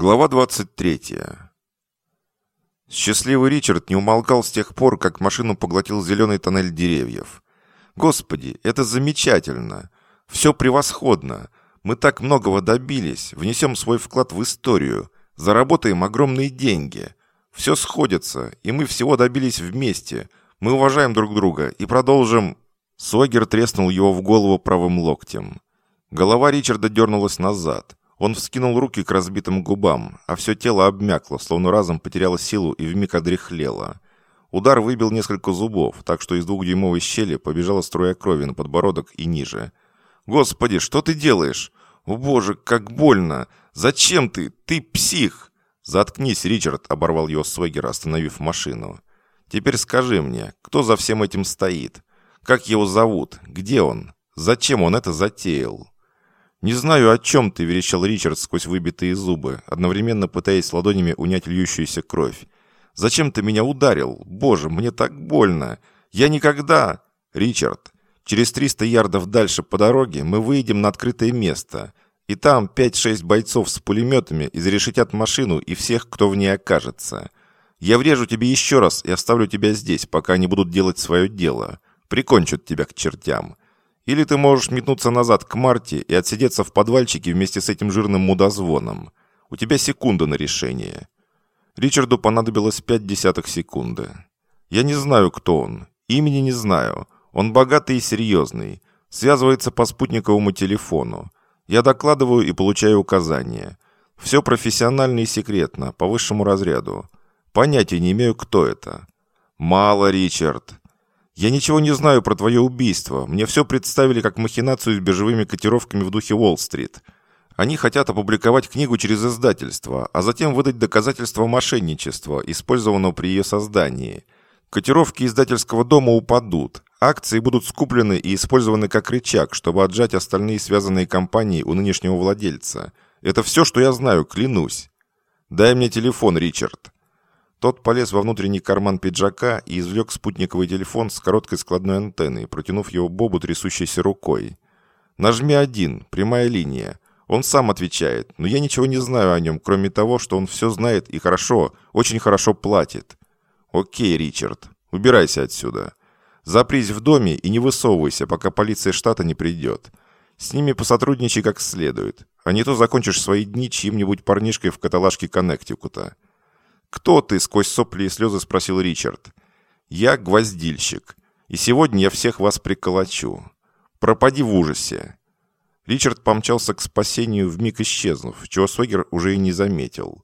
Глава 23. Счастливый Ричард не умолкал с тех пор, как машину поглотил зеленый тоннель деревьев. Господи, это замечательно! Все превосходно! Мы так многого добились, внесем свой вклад в историю, заработаем огромные деньги. Все сходится, и мы всего добились вместе. Мы уважаем друг друга и продолжим... Согер треснул его в голову правым локтем. Голова Ричарда дернулась назад. Он вскинул руки к разбитым губам, а все тело обмякло, словно разом потеряло силу и вмиг одряхлело. Удар выбил несколько зубов, так что из двухдюймовой щели побежала струя крови на подбородок и ниже. «Господи, что ты делаешь? О боже, как больно! Зачем ты? Ты псих!» «Заткнись, Ричард!» — оборвал его Свегер, остановив машину. «Теперь скажи мне, кто за всем этим стоит? Как его зовут? Где он? Зачем он это затеял?» «Не знаю, о чем ты», — верещал Ричард сквозь выбитые зубы, одновременно пытаясь ладонями унять льющуюся кровь. «Зачем ты меня ударил? Боже, мне так больно! Я никогда...» «Ричард, через 300 ярдов дальше по дороге мы выйдем на открытое место, и там 5-6 бойцов с пулеметами изрешетят машину и всех, кто в ней окажется. Я врежу тебе еще раз и оставлю тебя здесь, пока они будут делать свое дело. Прикончат тебя к чертям». Или ты можешь метнуться назад к Марте и отсидеться в подвальчике вместе с этим жирным мудозвоном. У тебя секунда на решение». Ричарду понадобилось пять десятых секунды. «Я не знаю, кто он. Имени не знаю. Он богатый и серьезный. Связывается по спутниковому телефону. Я докладываю и получаю указания. Все профессионально и секретно, по высшему разряду. Понятия не имею, кто это». «Мало, Ричард. «Я ничего не знаю про твое убийство. Мне все представили как махинацию с биржевыми котировками в духе Уолл-стрит. Они хотят опубликовать книгу через издательство, а затем выдать доказательства мошенничества, использованного при ее создании. Котировки издательского дома упадут, акции будут скуплены и использованы как рычаг, чтобы отжать остальные связанные компании у нынешнего владельца. Это все, что я знаю, клянусь. Дай мне телефон, Ричард». Тот полез во внутренний карман пиджака и извлек спутниковый телефон с короткой складной антенной, протянув его Бобу трясущейся рукой. «Нажми один, прямая линия. Он сам отвечает, но я ничего не знаю о нем, кроме того, что он все знает и хорошо, очень хорошо платит». «Окей, Ричард, убирайся отсюда. Запрись в доме и не высовывайся, пока полиция штата не придет. С ними посотрудничай как следует, а не то закончишь свои дни чьим-нибудь парнишкой в каталажке Коннектикута». «Кто ты?» — сквозь сопли и слезы спросил Ричард. «Я гвоздильщик, и сегодня я всех вас приколочу. Пропади в ужасе». Ричард помчался к спасению, вмиг исчезнув, чего Согер уже и не заметил.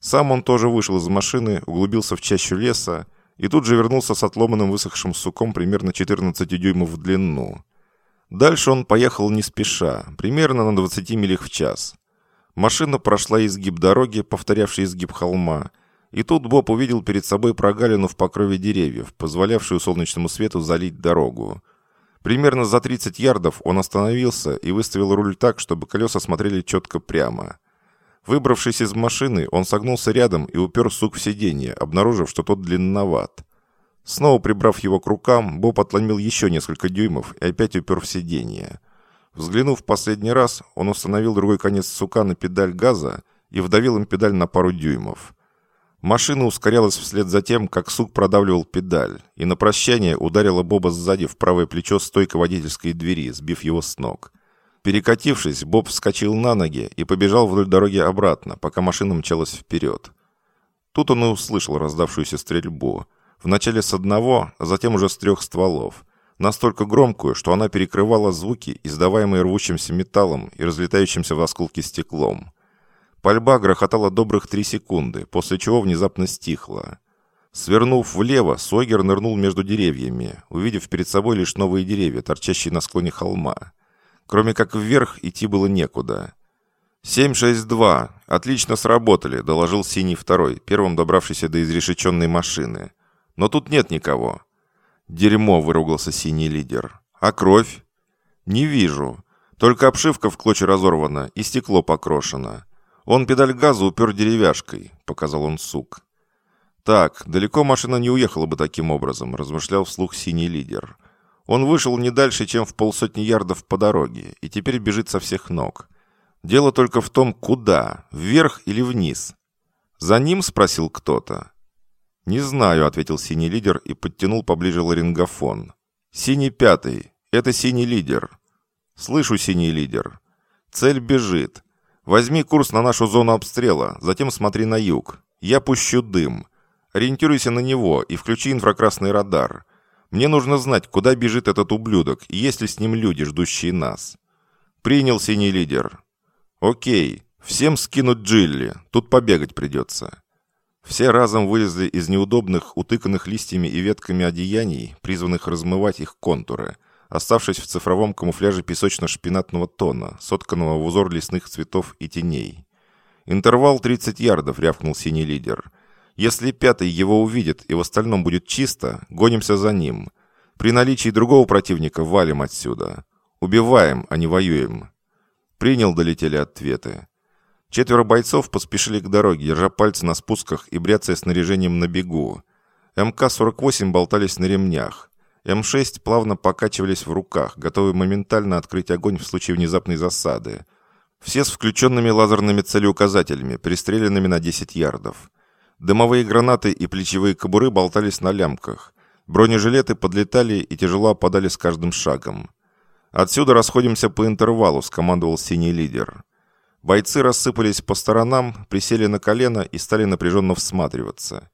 Сам он тоже вышел из машины, углубился в чащу леса и тут же вернулся с отломанным высохшим суком примерно 14 дюймов в длину. Дальше он поехал не спеша, примерно на 20 милях в час. Машина прошла изгиб дороги, повторявший изгиб холма, и тут Боб увидел перед собой прогалину в покрове деревьев, позволявшую солнечному свету залить дорогу. Примерно за 30 ярдов он остановился и выставил руль так, чтобы колеса смотрели четко прямо. Выбравшись из машины, он согнулся рядом и упер сук в сиденье, обнаружив, что тот длинноват. Снова прибрав его к рукам, Боб отломил еще несколько дюймов и опять упер в сиденье. Взглянув в последний раз, он установил другой конец сука на педаль газа и вдавил им педаль на пару дюймов. Машина ускорялась вслед за тем, как сук продавливал педаль, и на прощание ударила Боба сзади в правое плечо стойка водительской двери, сбив его с ног. Перекатившись, Боб вскочил на ноги и побежал вдоль дороги обратно, пока машина мчалась вперед. Тут он и услышал раздавшуюся стрельбу. Вначале с одного, а затем уже с трех стволов. Настолько громкую, что она перекрывала звуки, издаваемые рвущимся металлом и разлетающимся в осколки стеклом. Пальба грохотала добрых три секунды, после чего внезапно стихла. Свернув влево, Сойгер нырнул между деревьями, увидев перед собой лишь новые деревья, торчащие на склоне холма. Кроме как вверх идти было некуда. «7-6-2. Отлично сработали», — доложил Синий второй, первым добравшийся до изрешеченной машины. «Но тут нет никого». «Дерьмо», — выругался Синий лидер. «А кровь?» «Не вижу. Только обшивка в клочья разорвана и стекло покрошено. Он педаль газа упер деревяшкой, показал он сук. Так, далеко машина не уехала бы таким образом, размышлял вслух синий лидер. Он вышел не дальше, чем в полсотни ярдов по дороге, и теперь бежит со всех ног. Дело только в том, куда, вверх или вниз. «За ним?» — спросил кто-то. «Не знаю», — ответил синий лидер и подтянул поближе ларингофон. «Синий пятый. Это синий лидер». «Слышу, синий лидер. Цель бежит. Возьми курс на нашу зону обстрела, затем смотри на юг. Я пущу дым. Ориентируйся на него и включи инфракрасный радар. Мне нужно знать, куда бежит этот ублюдок и есть ли с ним люди, ждущие нас». «Принял синий лидер». «Окей. «Всем скинуть Джилли, тут побегать придется». Все разом вылезли из неудобных, утыканных листьями и ветками одеяний, призванных размывать их контуры, оставшись в цифровом камуфляже песочно-шпинатного тона, сотканного в узор лесных цветов и теней. «Интервал 30 ярдов», — рявкнул синий лидер. «Если пятый его увидит и в остальном будет чисто, гонимся за ним. При наличии другого противника валим отсюда. Убиваем, а не воюем». «Принял», — долетели ответы. Четверо бойцов поспешили к дороге, держа пальцы на спусках и бряцая снаряжением на бегу. МК-48 болтались на ремнях. М6 плавно покачивались в руках, готовые моментально открыть огонь в случае внезапной засады. Все с включенными лазерными целеуказателями, пристреленными на 10 ярдов. Дымовые гранаты и плечевые кобуры болтались на лямках. Бронежилеты подлетали и тяжело опадали с каждым шагом. «Отсюда расходимся по интервалу», — скомандовал синий лидер. Бойцы рассыпались по сторонам, присели на колено и стали напряженно всматриваться.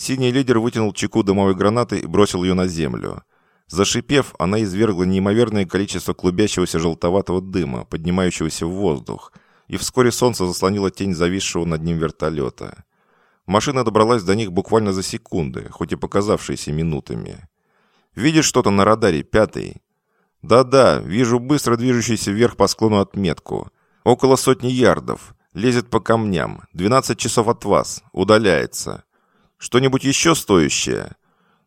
Синий лидер вытянул чеку дымовой гранаты и бросил ее на землю. Зашипев, она извергла неимоверное количество клубящегося желтоватого дыма, поднимающегося в воздух, и вскоре солнце заслонило тень зависшего над ним вертолета. Машина добралась до них буквально за секунды, хоть и показавшиеся минутами. «Видишь что-то на радаре, пятый?» «Да-да, вижу быстро движущийся вверх по склону отметку». Около сотни ярдов. Лезет по камням. 12 часов от вас. Удаляется. Что-нибудь еще стоящее?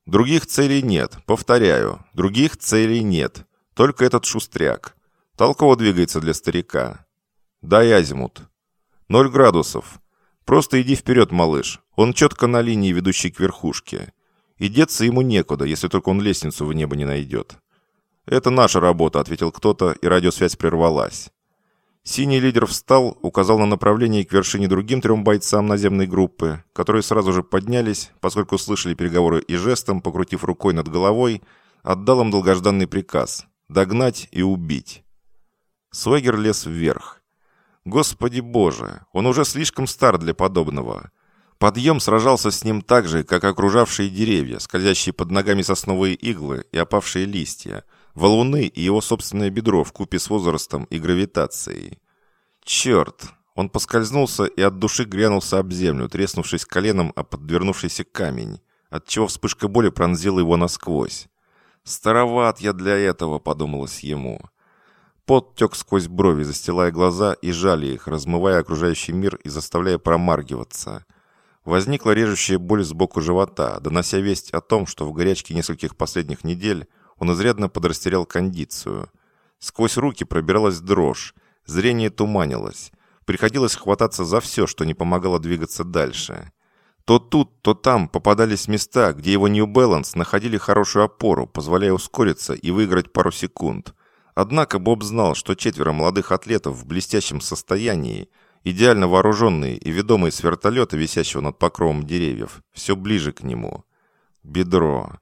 Других целей нет. Повторяю. Других целей нет. Только этот шустряк. Толково двигается для старика. Дай азимут. Ноль градусов. Просто иди вперед, малыш. Он четко на линии, ведущей к верхушке. И деться ему некуда, если только он лестницу в небо не найдет. «Это наша работа», — ответил кто-то, и радиосвязь прервалась. Синий лидер встал, указал на направление к вершине другим трем бойцам наземной группы, которые сразу же поднялись, поскольку слышали переговоры и жестом, покрутив рукой над головой, отдал им долгожданный приказ – догнать и убить. Свегер лез вверх. Господи боже, он уже слишком стар для подобного. Подъем сражался с ним так же, как окружавшие деревья, скользящие под ногами сосновые иглы и опавшие листья – валуны и его собственное бедро в купе с возрастом и гравитацией. Черт! Он поскользнулся и от души грянулся об землю, треснувшись коленом о подвернувшийся камень, отчего вспышка боли пронзила его насквозь. «Староват я для этого», — подумалось ему. Пот тек сквозь брови, застилая глаза и жали их, размывая окружающий мир и заставляя промаргиваться. Возникла режущая боль сбоку живота, донося весть о том, что в горячке нескольких последних недель он изрядно подрастерял кондицию. Сквозь руки пробиралась дрожь, зрение туманилось. Приходилось хвататься за все, что не помогало двигаться дальше. То тут, то там попадались места, где его New Balance находили хорошую опору, позволяя ускориться и выиграть пару секунд. Однако Боб знал, что четверо молодых атлетов в блестящем состоянии, идеально вооруженные и ведомые с вертолета, висящего над покровом деревьев, все ближе к нему. Бедро.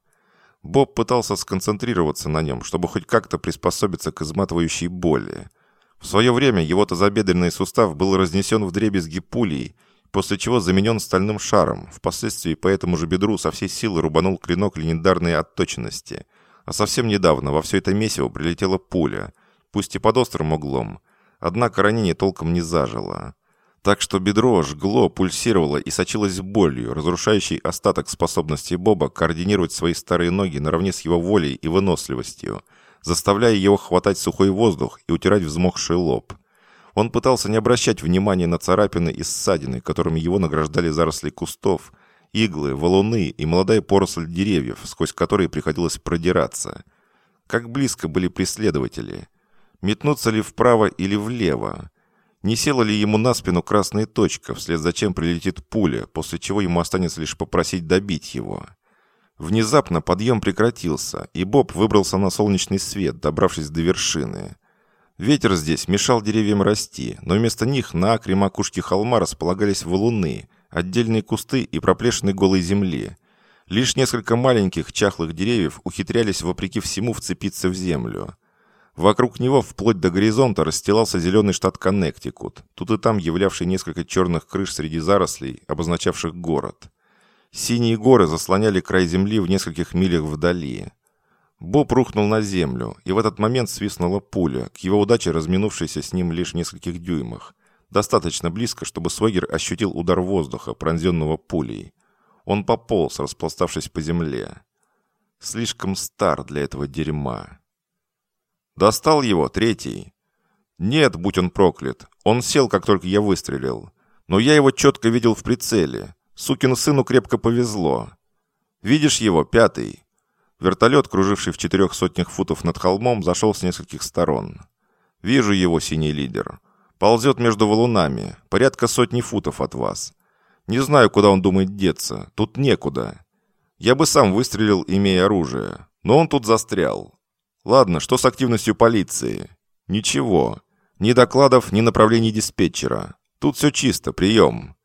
Боб пытался сконцентрироваться на нем, чтобы хоть как-то приспособиться к изматывающей боли. В свое время его тазобедренный сустав был разнесен в дребезги пулей, после чего заменен стальным шаром. Впоследствии по этому же бедру со всей силы рубанул клинок легендарной отточенности. А совсем недавно во все это месиво прилетела пуля, пусть и под острым углом. Однако ранение толком не зажило. Так что бедро жгло, пульсировало и сочилось болью, разрушающей остаток способности Боба координировать свои старые ноги наравне с его волей и выносливостью, заставляя его хватать сухой воздух и утирать взмокший лоб. Он пытался не обращать внимания на царапины и ссадины, которыми его награждали заросли кустов, иглы, валуны и молодая поросль деревьев, сквозь которые приходилось продираться. Как близко были преследователи? Метнуться ли вправо или влево? Не села ли ему на спину красная точка, вслед за чем прилетит пуля, после чего ему останется лишь попросить добить его? Внезапно подъем прекратился, и Боб выбрался на солнечный свет, добравшись до вершины. Ветер здесь мешал деревьям расти, но вместо них на акре макушки холма располагались валуны, отдельные кусты и проплешины голой земли. Лишь несколько маленьких чахлых деревьев ухитрялись вопреки всему вцепиться в землю. Вокруг него вплоть до горизонта расстилался зеленый штат Коннектикут, тут и там являвший несколько черных крыш среди зарослей, обозначавших город. Синие горы заслоняли край земли в нескольких милях вдали. Боб рухнул на землю, и в этот момент свистнула пуля, к его удаче разминувшейся с ним лишь в нескольких дюймах. Достаточно близко, чтобы Свегер ощутил удар воздуха, пронзенного пулей. Он пополз, распластавшись по земле. Слишком стар для этого дерьма. Достал его, третий. Нет, будь он проклят. Он сел, как только я выстрелил. Но я его четко видел в прицеле. Сукину сыну крепко повезло. Видишь его, пятый? Вертолет, круживший в четырех сотнях футов над холмом, зашел с нескольких сторон. Вижу его, синий лидер. Ползет между валунами, порядка сотни футов от вас. Не знаю, куда он думает деться. Тут некуда. Я бы сам выстрелил, имея оружие. Но он тут застрял. Ладно, что с активностью полиции? Ничего. Ни докладов, ни направлений диспетчера. Тут все чисто, прием.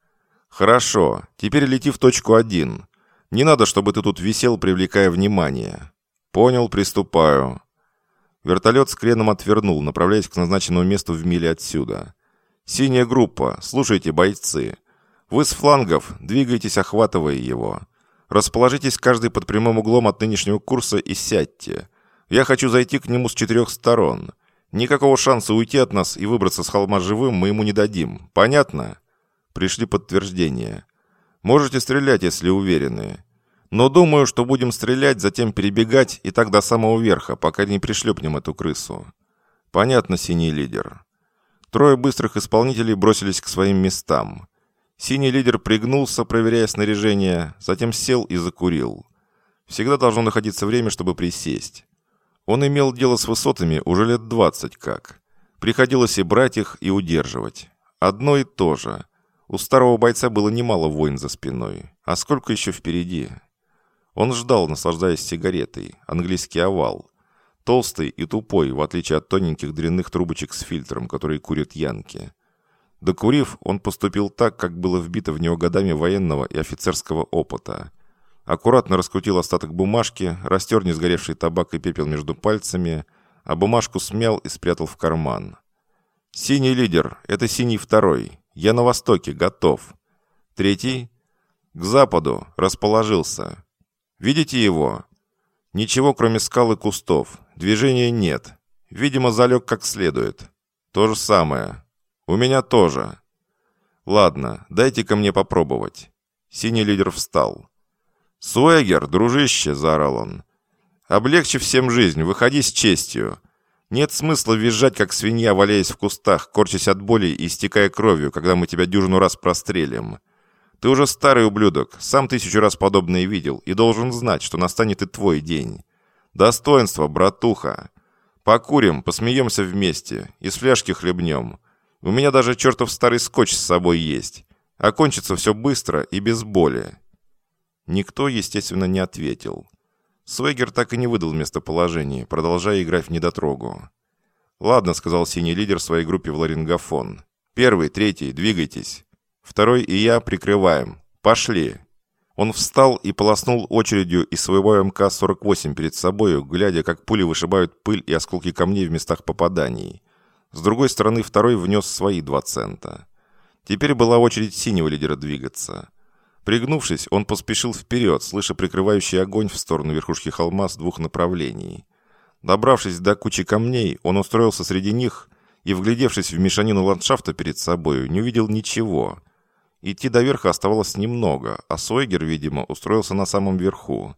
Хорошо, теперь лети в точку 1. Не надо, чтобы ты тут висел, привлекая внимание. Понял, приступаю. Вертолет с креном отвернул, направляясь к назначенному месту в миле отсюда. Синяя группа, слушайте, бойцы. Вы с флангов, двигайтесь, охватывая его. Расположитесь каждый под прямым углом от нынешнего курса и сядьте. Я хочу зайти к нему с четырех сторон. Никакого шанса уйти от нас и выбраться с холма живым мы ему не дадим. Понятно?» Пришли подтверждения. «Можете стрелять, если уверены. Но думаю, что будем стрелять, затем перебегать и так до самого верха, пока не пришлепнем эту крысу». «Понятно, синий лидер». Трое быстрых исполнителей бросились к своим местам. Синий лидер пригнулся, проверяя снаряжение, затем сел и закурил. Всегда должно находиться время, чтобы присесть. Он имел дело с высотами уже лет двадцать как. Приходилось и брать их, и удерживать. Одно и то же. У старого бойца было немало войн за спиной. А сколько еще впереди? Он ждал, наслаждаясь сигаретой. Английский овал. Толстый и тупой, в отличие от тоненьких дрянных трубочек с фильтром, которые курят янки. Докурив, он поступил так, как было вбито в него годами военного и офицерского опыта – Аккуратно раскрутил остаток бумажки, растер несгоревший табак и пепел между пальцами, а бумажку смял и спрятал в карман. «Синий лидер, это синий второй. Я на востоке, готов. Третий? К западу, расположился. Видите его? Ничего, кроме скал и кустов. Движения нет. Видимо, залег как следует. То же самое. У меня тоже. Ладно, дайте ко мне попробовать». Синий лидер встал. «Суэгер, дружище!» – заорал он. «Облегчи всем жизнь, выходи с честью. Нет смысла визжать, как свинья, валяясь в кустах, корчась от боли и истекая кровью, когда мы тебя дюжину раз прострелим. Ты уже старый ублюдок, сам тысячу раз подобное видел, и должен знать, что настанет и твой день. Достоинство, братуха. Покурим, посмеемся вместе, из фляжки хлебнем. У меня даже чертов старый скотч с собой есть. Окончится все быстро и без боли. Никто, естественно, не ответил. Свегер так и не выдал местоположение, продолжая играть в недотрогу. «Ладно», — сказал синий лидер своей группе в ларингофон. «Первый, третий, двигайтесь. Второй и я прикрываем. Пошли!» Он встал и полоснул очередью из своего МК-48 перед собою, глядя, как пули вышибают пыль и осколки камней в местах попаданий. С другой стороны, второй внес свои два цента. Теперь была очередь синего лидера двигаться. Пригнувшись, он поспешил вперед, слыша прикрывающий огонь в сторону верхушки холма с двух направлений. Добравшись до кучи камней, он устроился среди них и, вглядевшись в мешанину ландшафта перед собой, не увидел ничего. Идти до верха оставалось немного, а Сойгер, видимо, устроился на самом верху.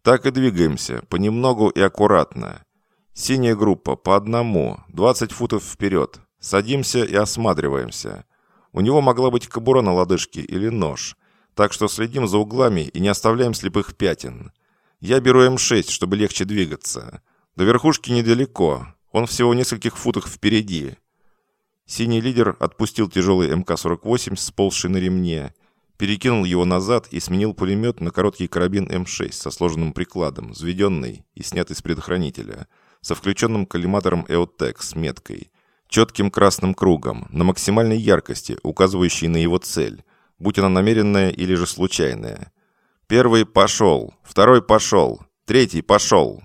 Так и двигаемся, понемногу и аккуратно. Синяя группа, по одному, 20 футов вперед. Садимся и осматриваемся. У него могла быть кобура на лодыжке или нож – так что следим за углами и не оставляем слепых пятен. Я беру М6, чтобы легче двигаться. До верхушки недалеко, он всего в нескольких футах впереди. Синий лидер отпустил тяжелый МК-48, сползший на ремне, перекинул его назад и сменил пулемет на короткий карабин М6 со сложенным прикладом, взведенный и снятый с предохранителя, со включенным коллиматором EOTech с меткой, четким красным кругом, на максимальной яркости, указывающей на его цель, будь она намеренная или же случайная. Первый пошел, второй пошел, третий пошел.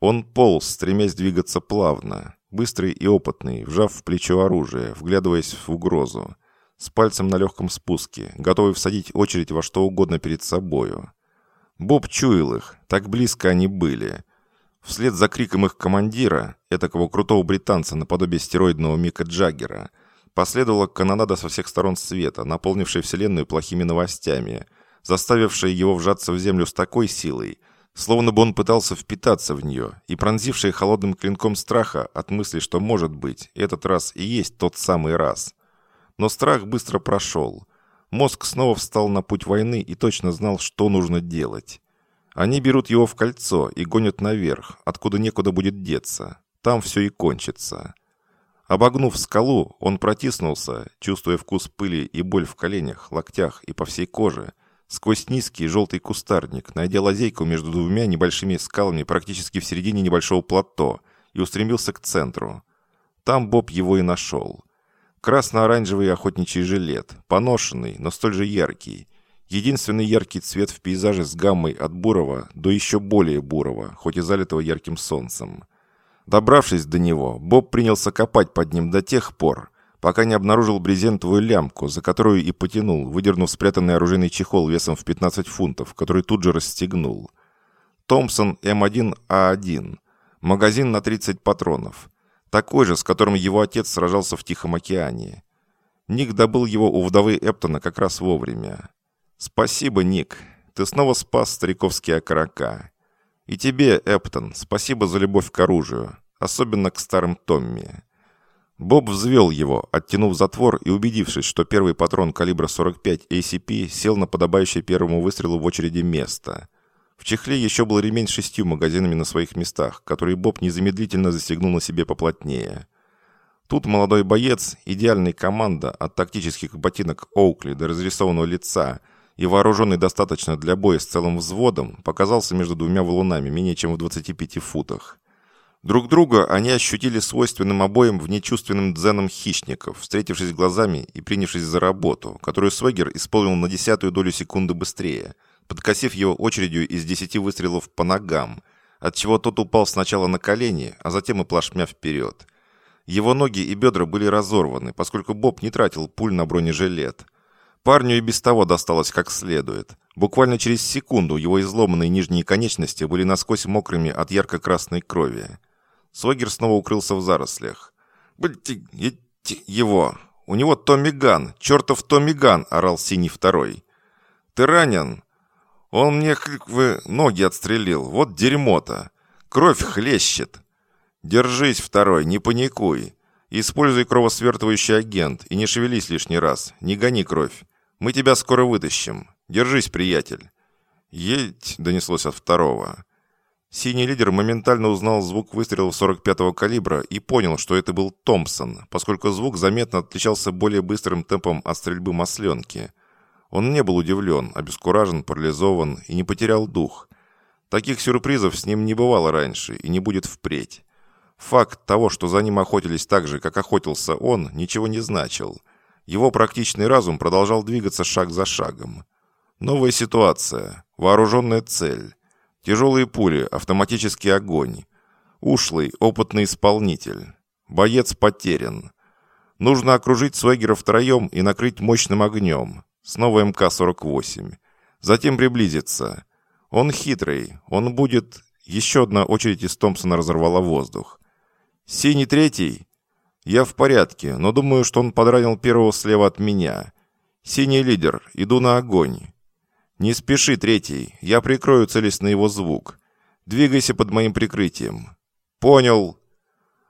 Он полз, стремясь двигаться плавно, быстрый и опытный, вжав в плечо оружие, вглядываясь в угрозу, с пальцем на легком спуске, готовый всадить очередь во что угодно перед собою. Боб чуял их, так близко они были. Вслед за криком их командира, этакого крутого британца наподобие стероидного Мика Джаггера, последовала канонада со всех сторон света, наполнившая Вселенную плохими новостями, заставившая его вжаться в землю с такой силой, словно бы он пытался впитаться в нее, и пронзившая холодным клинком страха от мысли, что, может быть, этот раз и есть тот самый раз. Но страх быстро прошел. Мозг снова встал на путь войны и точно знал, что нужно делать. Они берут его в кольцо и гонят наверх, откуда некуда будет деться. Там все и кончится. Обогнув скалу, он протиснулся, чувствуя вкус пыли и боль в коленях, локтях и по всей коже, сквозь низкий желтый кустарник, найдя лазейку между двумя небольшими скалами практически в середине небольшого плато, и устремился к центру. Там Боб его и нашел. Красно-оранжевый охотничий жилет, поношенный, но столь же яркий. Единственный яркий цвет в пейзаже с гаммой от бурого до еще более бурого, хоть и залитого ярким солнцем. Добравшись до него, Боб принялся копать под ним до тех пор, пока не обнаружил брезентовую лямку, за которую и потянул, выдернув спрятанный оружейный чехол весом в 15 фунтов, который тут же расстегнул. Томпсон М1А1. Магазин на 30 патронов. Такой же, с которым его отец сражался в Тихом океане. Ник добыл его у вдовы Эптона как раз вовремя. «Спасибо, Ник. Ты снова спас стариковские окорока. И тебе, Эптон, спасибо за любовь к оружию, особенно к старым Томми». Боб взвел его, оттянув затвор и убедившись, что первый патрон калибра 45 ACP сел на подобающее первому выстрелу в очереди место. В чехле еще был ремень с шестью магазинами на своих местах, которые Боб незамедлительно застегнул на себе поплотнее. Тут молодой боец, идеальная команда от тактических ботинок Оукли до разрисованного лица и вооруженный достаточно для боя с целым взводом, показался между двумя валунами менее чем в 25 футах. Друг друга они ощутили свойственным обоим внечувственным дзеном хищников, встретившись глазами и принявшись за работу, которую Свегер исполнил на десятую долю секунды быстрее – подкосив его очередью из десяти выстрелов по ногам, отчего тот упал сначала на колени, а затем и плашмя вперед. Его ноги и бедра были разорваны, поскольку Боб не тратил пуль на бронежилет. Парню и без того досталось как следует. Буквально через секунду его изломанные нижние конечности были насквозь мокрыми от ярко-красной крови. Свогер снова укрылся в зарослях. «Блядь, его! У него Томми Ган! Чертов Томми Ган!» – орал синий второй. «Ты ранен?» Он мне вы ноги отстрелил. Вот дерьмо-то. Кровь хлещет. Держись, второй, не паникуй. Используй кровосвертывающий агент и не шевелись лишний раз. Не гони кровь. Мы тебя скоро вытащим. Держись, приятель. Едь, донеслось от второго. Синий лидер моментально узнал звук выстрела 45-го калибра и понял, что это был Томпсон, поскольку звук заметно отличался более быстрым темпом от стрельбы масленки – он не был удивлен, обескуражен, парализован и не потерял дух. Таких сюрпризов с ним не бывало раньше и не будет впредь. Факт того, что за ним охотились так же, как охотился он, ничего не значил. Его практичный разум продолжал двигаться шаг за шагом. Новая ситуация, вооруженная цель, тяжелые пули, автоматический огонь, ушлый, опытный исполнитель. Боец потерян. Нужно окружить Свегера втроем и накрыть мощным огнем. Снова МК-48. Затем приблизится. Он хитрый. Он будет... Еще одна очередь из Томпсона разорвала воздух. «Синий третий?» «Я в порядке, но думаю, что он подранил первого слева от меня. Синий лидер. Иду на огонь». «Не спеши, третий. Я прикрою, целясь на его звук. Двигайся под моим прикрытием». «Понял».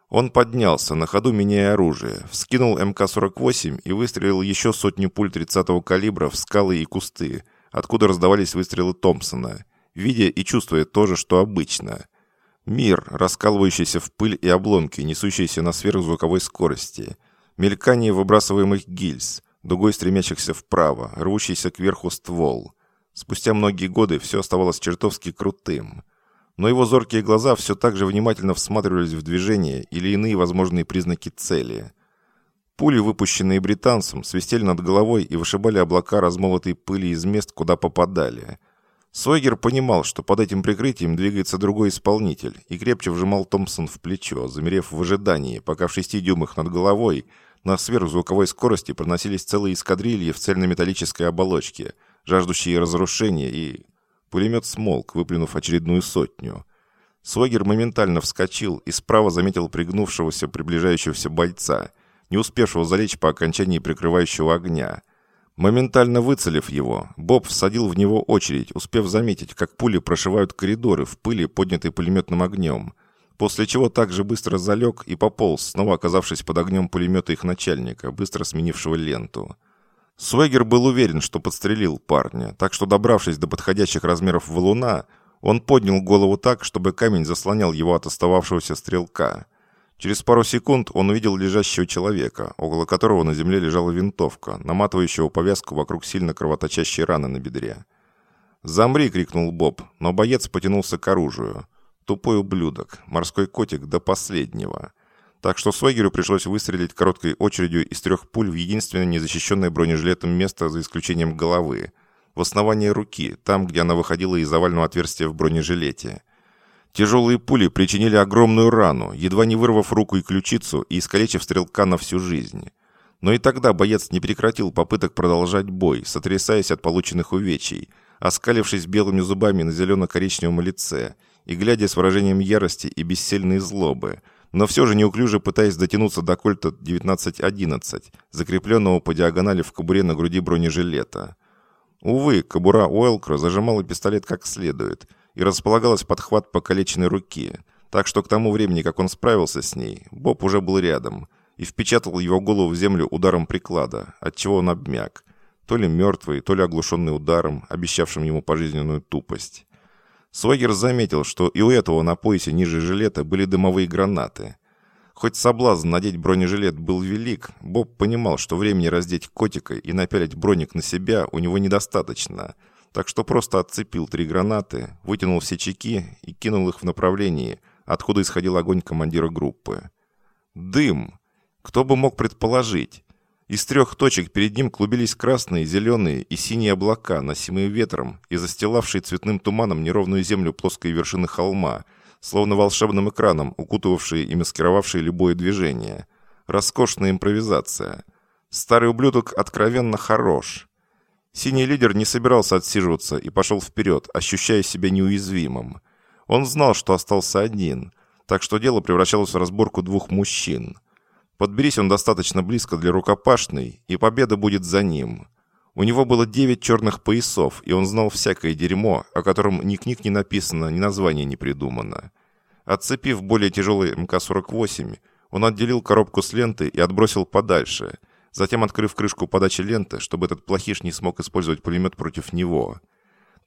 Он поднялся, на ходу меняя оружие, вскинул МК-48 и выстрелил еще сотню пуль 30-го калибра в скалы и кусты, откуда раздавались выстрелы Томпсона, видя и чувствуя то же, что обычно. Мир, раскалывающийся в пыль и обломки, несущийся на сверхзвуковой скорости. Мелькание выбрасываемых гильз, дугой стремящихся вправо, рвущийся кверху ствол. Спустя многие годы все оставалось чертовски крутым. но его зоркие глаза все так же внимательно всматривались в движение или иные возможные признаки цели. Пули, выпущенные британцем, свистели над головой и вышибали облака размолотой пыли из мест, куда попадали. Сойгер понимал, что под этим прикрытием двигается другой исполнитель, и крепче вжимал Томпсон в плечо, замерев в ожидании, пока в шести дюймах над головой на сверхзвуковой скорости проносились целые эскадрильи в цельнометаллической оболочке, жаждущие разрушения, и... Пулемет смолк, выплюнув очередную сотню. Сойгер моментально вскочил и справа заметил пригнувшегося приближающегося бойца, не успевшего залечь по окончании прикрывающего огня – Моментально выцелив его, Боб всадил в него очередь, успев заметить, как пули прошивают коридоры в пыли, поднятой пулеметным огнем. После чего также быстро залег и пополз, снова оказавшись под огнем пулемета их начальника, быстро сменившего ленту. Суэгер был уверен, что подстрелил парня, так что, добравшись до подходящих размеров валуна, он поднял голову так, чтобы камень заслонял его от остававшегося стрелка. Через пару секунд он увидел лежащего человека, около которого на земле лежала винтовка, наматывающего повязку вокруг сильно кровоточащей раны на бедре. «Замри!» — крикнул Боб, но боец потянулся к оружию. Тупой ублюдок, морской котик до последнего. Так что Сойгеру пришлось выстрелить короткой очередью из трех пуль в единственное незащищенное бронежилетом место за исключением головы. В основании руки, там, где она выходила из овального отверстия в бронежилете. Тяжелые пули причинили огромную рану, едва не вырвав руку и ключицу и искалечив стрелка на всю жизнь. Но и тогда боец не прекратил попыток продолжать бой, сотрясаясь от полученных увечий, оскалившись белыми зубами на зелено-коричневом лице и глядя с выражением ярости и бессильной злобы, но все же неуклюже пытаясь дотянуться до кольта 1911, закрепленного по диагонали в кобуре на груди бронежилета. Увы, кобура Уэлкра зажимала пистолет как следует – и располагалась подхват покалеченной руки, так что к тому времени, как он справился с ней, Боб уже был рядом и впечатал его голову в землю ударом приклада, отчего он обмяк, то ли мертвый, то ли оглушенный ударом, обещавшим ему пожизненную тупость. Свагер заметил, что и у этого на поясе ниже жилета были дымовые гранаты. Хоть соблазн надеть бронежилет был велик, Боб понимал, что времени раздеть котика и напялить броник на себя у него недостаточно – так что просто отцепил три гранаты, вытянул все чеки и кинул их в направлении, откуда исходил огонь командира группы. Дым! Кто бы мог предположить? Из трех точек перед ним клубились красные, зеленые и синие облака, носимые ветром и застилавшие цветным туманом неровную землю плоской вершины холма, словно волшебным экраном, укутывавшие и маскировавшие любое движение. Роскошная импровизация. Старый ублюдок откровенно хорош. Синий лидер не собирался отсиживаться и пошел вперед, ощущая себя неуязвимым. Он знал, что остался один, так что дело превращалось в разборку двух мужчин. Подберись он достаточно близко для рукопашной, и победа будет за ним. У него было девять черных поясов, и он знал всякое дерьмо, о котором ни книг не написано, ни название не придумано. Отцепив более тяжелый МК-48, он отделил коробку с ленты и отбросил подальше – затем открыв крышку подачи ленты, чтобы этот плохиш не смог использовать пулемет против него.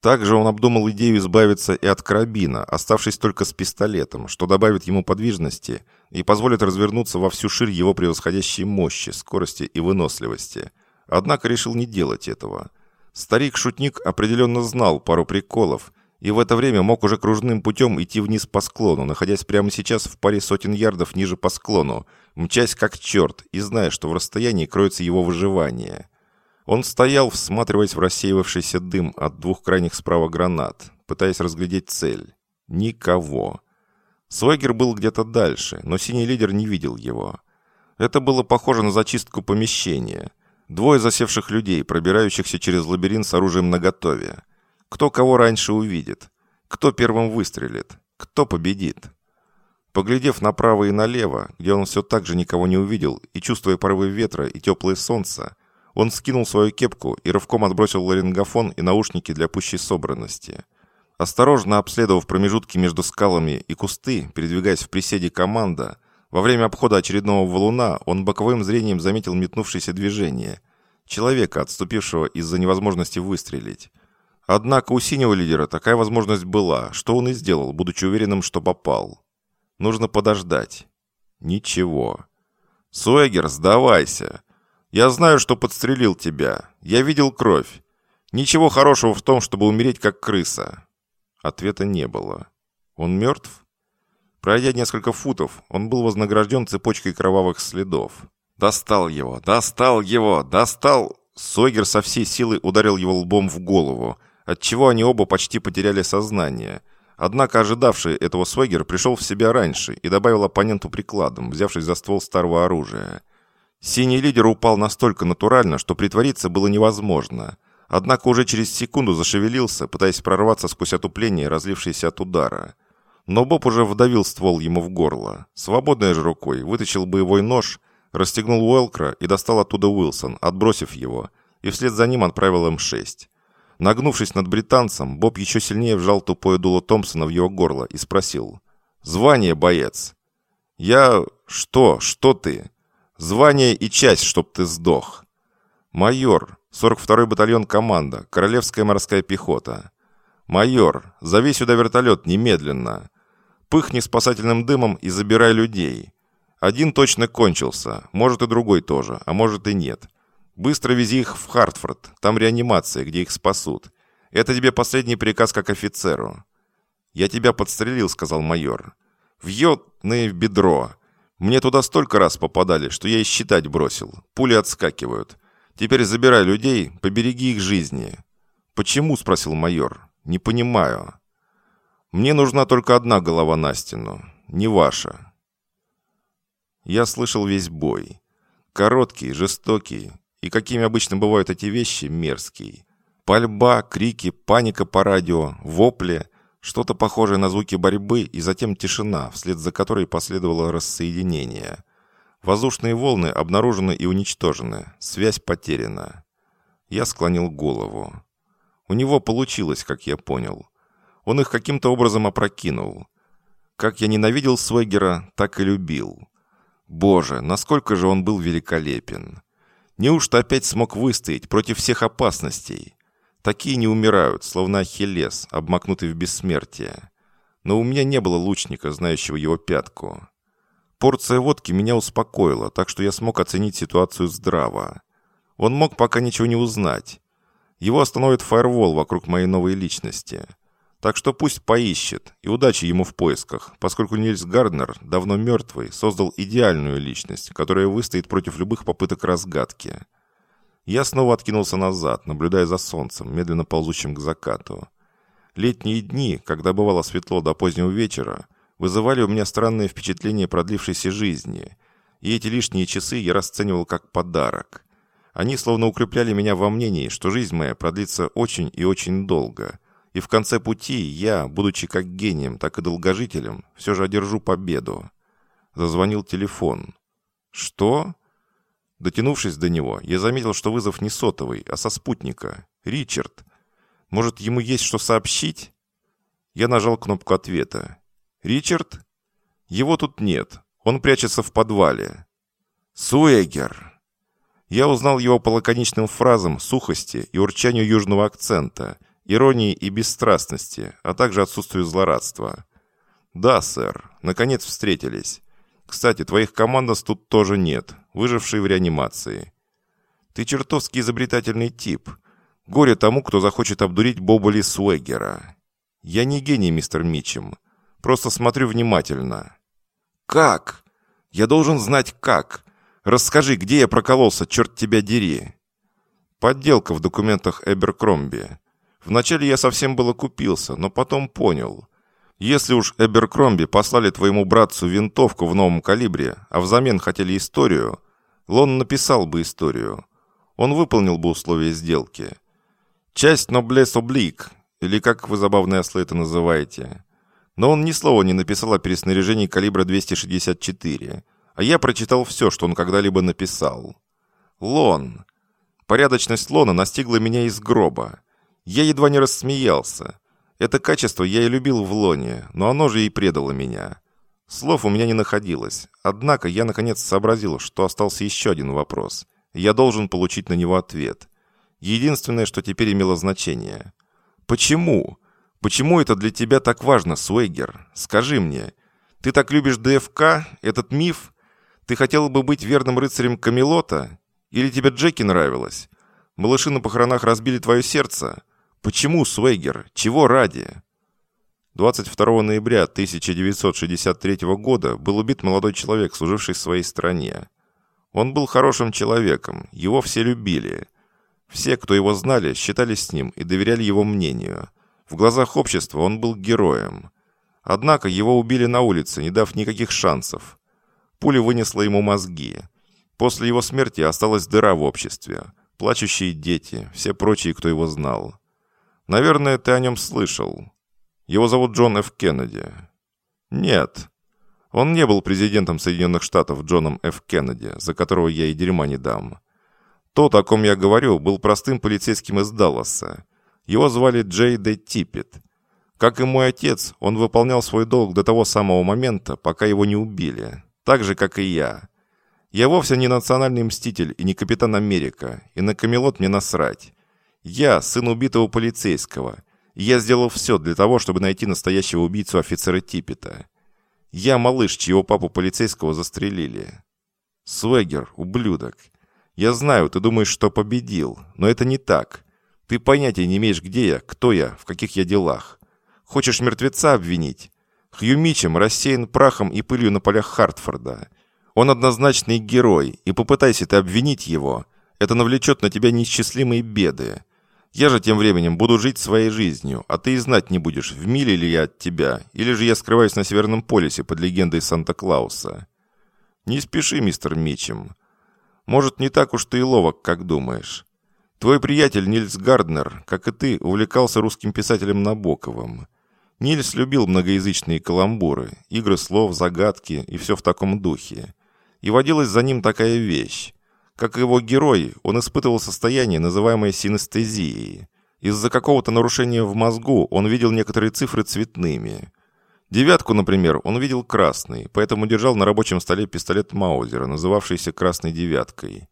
Также он обдумал идею избавиться и от карабина, оставшись только с пистолетом, что добавит ему подвижности и позволит развернуться во всю ширь его превосходящей мощи, скорости и выносливости. Однако решил не делать этого. Старик-шутник определенно знал пару приколов, и в это время мог уже кружным путем идти вниз по склону, находясь прямо сейчас в паре сотен ярдов ниже по склону, мчась как черт и зная, что в расстоянии кроется его выживание. Он стоял, всматриваясь в рассеивавшийся дым от двух крайних справа гранат, пытаясь разглядеть цель. Никого. Свегер был где-то дальше, но синий лидер не видел его. Это было похоже на зачистку помещения. Двое засевших людей, пробирающихся через лабиринт с оружием наготове. Кто кого раньше увидит? Кто первым выстрелит? Кто победит? Поглядев направо и налево, где он все так же никого не увидел, и чувствуя порывы ветра и теплое солнце, он скинул свою кепку и рывком отбросил ларингофон и наушники для пущей собранности. Осторожно обследовав промежутки между скалами и кусты, передвигаясь в приседе команда, во время обхода очередного валуна он боковым зрением заметил метнувшееся движение. Человека, отступившего из-за невозможности выстрелить. Однако у синего лидера такая возможность была, что он и сделал, будучи уверенным, что попал. Нужно подождать. Ничего. Суэгер, сдавайся. Я знаю, что подстрелил тебя. Я видел кровь. Ничего хорошего в том, чтобы умереть как крыса. Ответа не было. Он мертв? Пройдя несколько футов, он был вознагражден цепочкой кровавых следов. «Достал его! Достал его! Достал!» Сойгер со всей силы ударил его лбом в голову, отчего они оба почти потеряли сознание. Однако ожидавший этого Сойгер пришел в себя раньше и добавил оппоненту прикладом, взявшись за ствол старого оружия. Синий лидер упал настолько натурально, что притвориться было невозможно. Однако уже через секунду зашевелился, пытаясь прорваться сквозь отупление, разлившееся от удара. Но Боб уже вдавил ствол ему в горло. Свободной же рукой вытащил боевой нож, расстегнул Уэлкра и достал оттуда Уилсон, отбросив его, и вслед за ним отправил М6. Нагнувшись над британцем, Боб еще сильнее вжал тупое дуло Томпсона в его горло и спросил. «Звание, боец!» «Я... что? Что ты?» «Звание и часть, чтоб ты сдох!» «Майор, 42-й батальон команда, Королевская морская пехота!» «Майор, зови сюда вертолет немедленно!» Пыхни спасательным дымом и забирай людей. Один точно кончился, может и другой тоже, а может и нет. Быстро вези их в Хартфорд, там реанимация, где их спасут. Это тебе последний приказ как офицеру». «Я тебя подстрелил», — сказал майор. «В ётное бедро. Мне туда столько раз попадали, что я и считать бросил. Пули отскакивают. Теперь забирай людей, побереги их жизни». «Почему?» — спросил майор. «Не понимаю». Мне нужна только одна голова на стену, не ваша. Я слышал весь бой. Короткий, жестокий, и какими обычно бывают эти вещи, мерзкий. Пальба, крики, паника по радио, вопли, что-то похожее на звуки борьбы и затем тишина, вслед за которой последовало рассоединение. Воздушные волны обнаружены и уничтожены, связь потеряна. Я склонил голову. У него получилось, как я понял. Он их каким-то образом опрокинул. Как я ненавидел Свегера, так и любил. Боже, насколько же он был великолепен. Неужто опять смог выстоять против всех опасностей? Такие не умирают, словно Ахиллес, обмакнутый в бессмертие. Но у меня не было лучника, знающего его пятку. Порция водки меня успокоила, так что я смог оценить ситуацию здраво. Он мог пока ничего не узнать. Его остановит фаервол вокруг моей новой личности. Так что пусть поищет, и удачи ему в поисках, поскольку Нильс Гарднер, давно мертвый, создал идеальную личность, которая выстоит против любых попыток разгадки. Я снова откинулся назад, наблюдая за солнцем, медленно ползущим к закату. Летние дни, когда бывало светло до позднего вечера, вызывали у меня странное впечатление продлившейся жизни, и эти лишние часы я расценивал как подарок. Они словно укрепляли меня во мнении, что жизнь моя продлится очень и очень долго – и в конце пути я, будучи как гением, так и долгожителем, все же одержу победу. Зазвонил телефон. Что? Дотянувшись до него, я заметил, что вызов не сотовый, а со спутника. Ричард. Может, ему есть что сообщить? Я нажал кнопку ответа. «Ричард?» «Его тут нет. Он прячется в подвале». «Суэгер!» Я узнал его по лаконичным фразам, сухости и урчанию южного акцента – иронии и бесстрастности, а также отсутствию злорадства. «Да, сэр. Наконец встретились. Кстати, твоих командос тут тоже нет, выжившие в реанимации. Ты чертовски изобретательный тип. Горе тому, кто захочет обдурить Боболи Суэгера. Я не гений, мистер Митчем. Просто смотрю внимательно». «Как? Я должен знать, как. Расскажи, где я прокололся, черт тебя дери». Подделка в документах Эберкромби. Вначале я совсем было купился, но потом понял. Если уж Эберкромби послали твоему братцу винтовку в новом калибре, а взамен хотели историю, Лон написал бы историю. Он выполнил бы условия сделки. Часть Ноблес Облик, или как вы забавные ослы это называете. Но он ни слова не написал о переснаряжении калибра 264, а я прочитал все, что он когда-либо написал. Лон. Порядочность Лона настигла меня из гроба. Я едва не рассмеялся. Это качество я и любил в Лоне, но оно же и предало меня. Слов у меня не находилось. Однако я наконец сообразил, что остался еще один вопрос. Я должен получить на него ответ. Единственное, что теперь имело значение. Почему? Почему это для тебя так важно, Суэгер? Скажи мне. Ты так любишь ДФК, этот миф? Ты хотел бы быть верным рыцарем Камелота? Или тебе Джеки нравилось? Малыши на похоронах разбили твое сердце? Почему, Суэгер? Чего ради?» 22 ноября 1963 года был убит молодой человек, служивший своей стране. Он был хорошим человеком, его все любили. Все, кто его знали, считались с ним и доверяли его мнению. В глазах общества он был героем. Однако его убили на улице, не дав никаких шансов. Пуля вынесла ему мозги. После его смерти осталась дыра в обществе. Плачущие дети, все прочие, кто его знал. Наверное, ты о нем слышал. Его зовут Джон Ф. Кеннеди. Нет. Он не был президентом Соединенных Штатов Джоном Ф. Кеннеди, за которого я и дерьма не дам. Тот, о ком я говорю, был простым полицейским из Далласа. Его звали Джей Д. Типпет. Как и мой отец, он выполнял свой долг до того самого момента, пока его не убили. Так же, как и я. Я вовсе не национальный мститель и не капитан Америка, и на Камелот мне насрать. Я сын убитого полицейского, я сделал все для того, чтобы найти настоящего убийцу офицера Типпета. Я малыш, чьего папу полицейского застрелили. Свегер, ублюдок. Я знаю, ты думаешь, что победил, но это не так. Ты понятия не имеешь, где я, кто я, в каких я делах. Хочешь мертвеца обвинить? Хью Мичем рассеян прахом и пылью на полях Хартфорда. Он однозначный герой, и попытайся ты обвинить его. Это навлечет на тебя неисчислимые беды. Я же тем временем буду жить своей жизнью, а ты и знать не будешь, в миле ли я от тебя, или же я скрываюсь на Северном полюсе под легендой Санта-Клауса. Не спеши, мистер Мичем. Может, не так уж ты и ловок, как думаешь. Твой приятель Нильс Гарднер, как и ты, увлекался русским писателем Набоковым. Нильс любил многоязычные каламбуры, игры слов, загадки и все в таком духе. И водилась за ним такая вещь. Как и его герой, он испытывал состояние, называемое синестезией. Из-за какого-то нарушения в мозгу он видел некоторые цифры цветными. Девятку, например, он видел красной, поэтому держал на рабочем столе пистолет Маузера, называвшийся «красной девяткой».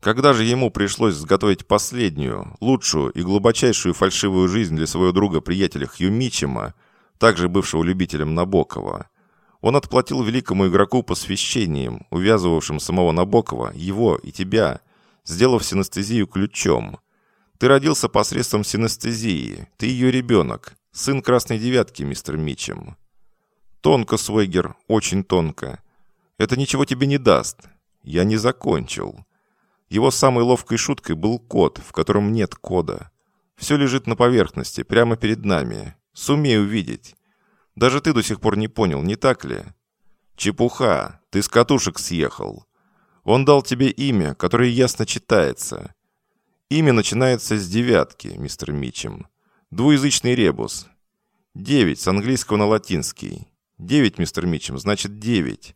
Когда же ему пришлось изготовить последнюю, лучшую и глубочайшую фальшивую жизнь для своего друга-приятеля Хью Мичема, также бывшего любителем Набокова, он отплатил великому игроку посвящением, увязывавшим самого Набокова, его и тебя, сделав синестезию ключом. Ты родился посредством синестезии, ты ее ребенок, сын Красной Девятки, мистер Мичем. Тонко, Свегер, очень тонко. Это ничего тебе не даст. Я не закончил. Его самой ловкой шуткой был код, в котором нет кода. Все лежит на поверхности, прямо перед нами. Сумей увидеть. Даже ты до сих пор не понял, не так ли? Чепуха, ты с катушек съехал. Он дал тебе имя, которое ясно читается. Имя начинается с девятки, мистер Мичем. Двуязычный ребус. Девять с английского на латинский. Девять, мистер Мичем, значит девять.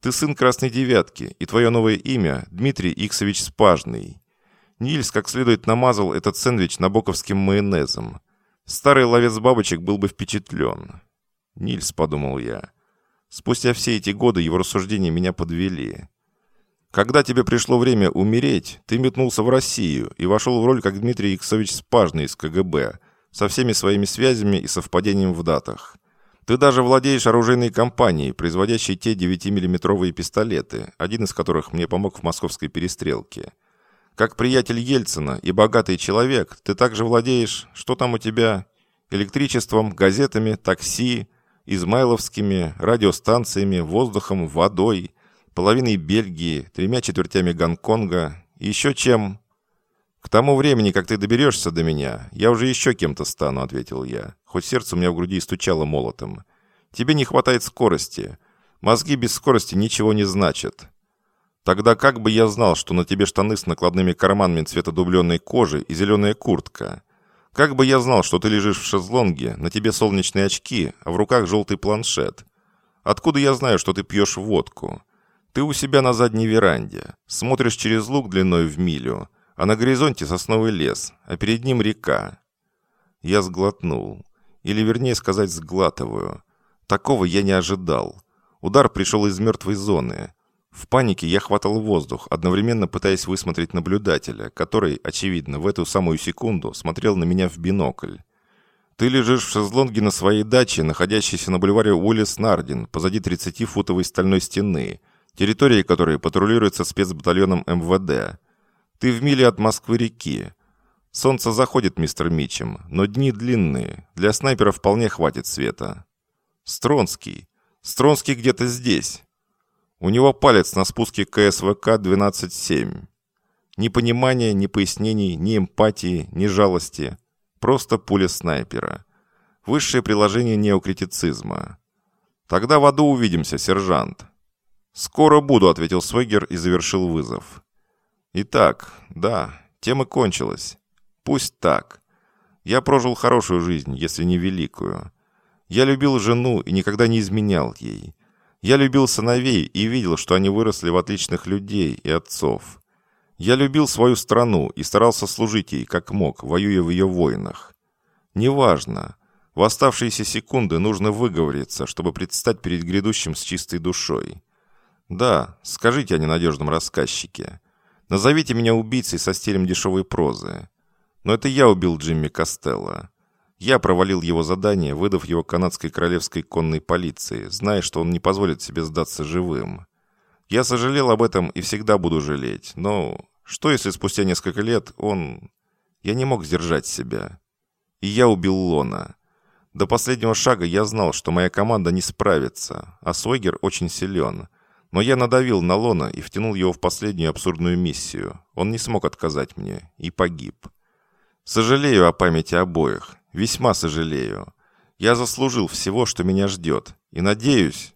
Ты сын Красной Девятки, и твое новое имя – Дмитрий Иксович Спажный. Нильс как следует намазал этот сэндвич набоковским майонезом. Старый ловец бабочек был бы впечатлен. «Нильс», — подумал я. Спустя все эти годы его рассуждения меня подвели. Когда тебе пришло время умереть, ты метнулся в Россию и вошел в роль как Дмитрий Иксович Спажный из КГБ, со всеми своими связями и совпадением в датах. Ты даже владеешь оружейной компанией, производящей те 9-миллиметровые пистолеты, один из которых мне помог в московской перестрелке. Как приятель Ельцина и богатый человек, ты также владеешь, что там у тебя, электричеством, газетами, такси, измайловскими, радиостанциями, воздухом, водой, половиной Бельгии, тремя четвертями Гонконга и еще чем. «К тому времени, как ты доберешься до меня, я уже еще кем-то стану», — ответил я, хоть сердце у меня в груди стучало молотом. «Тебе не хватает скорости. Мозги без скорости ничего не значат». «Тогда как бы я знал, что на тебе штаны с накладными карманами цвета дубленной кожи и зеленая куртка?» Как бы я знал, что ты лежишь в шезлонге, на тебе солнечные очки, а в руках желтый планшет? Откуда я знаю, что ты пьешь водку? Ты у себя на задней веранде, смотришь через луг длиной в милю, а на горизонте сосновый лес, а перед ним река. Я сглотнул. Или, вернее сказать, сглатываю. Такого я не ожидал. Удар пришел из мертвой зоны. В панике я хватал воздух, одновременно пытаясь высмотреть наблюдателя, который, очевидно, в эту самую секунду смотрел на меня в бинокль. Ты лежишь в шезлонге на своей даче, находящейся на бульваре Уиллис Нардин, позади 30-футовой стальной стены, территории которой патрулируется спецбатальоном МВД. Ты в миле от Москвы-реки. Солнце заходит, мистер Мичем, но дни длинные. Для снайпера вполне хватит света. Стронский. Стронский где-то здесь. У него палец на спуске КСВК 12-7. Ни понимания, ни пояснений, ни эмпатии, ни жалости. Просто пуля снайпера. Высшее приложение неокритицизма. Тогда в аду увидимся, сержант. «Скоро буду», — ответил Свегер и завершил вызов. «Итак, да, тема кончилась. Пусть так. Я прожил хорошую жизнь, если не великую. Я любил жену и никогда не изменял ей. Я любил сыновей и видел, что они выросли в отличных людей и отцов. Я любил свою страну и старался служить ей, как мог, воюя в ее войнах. Неважно. В оставшиеся секунды нужно выговориться, чтобы предстать перед грядущим с чистой душой. Да, скажите о ненадежном рассказчике. Назовите меня убийцей со стилем дешевой прозы. Но это я убил Джимми Костелло. Я провалил его задание, выдав его канадской королевской конной полиции, зная, что он не позволит себе сдаться живым. Я сожалел об этом и всегда буду жалеть, но что если спустя несколько лет он... Я не мог сдержать себя. И я убил Лона. До последнего шага я знал, что моя команда не справится, а Сойгер очень силен. Но я надавил на Лона и втянул его в последнюю абсурдную миссию. Он не смог отказать мне и погиб. Сожалею о памяти обоих. Весьма сожалею. Я заслужил всего, что меня ждет. И надеюсь,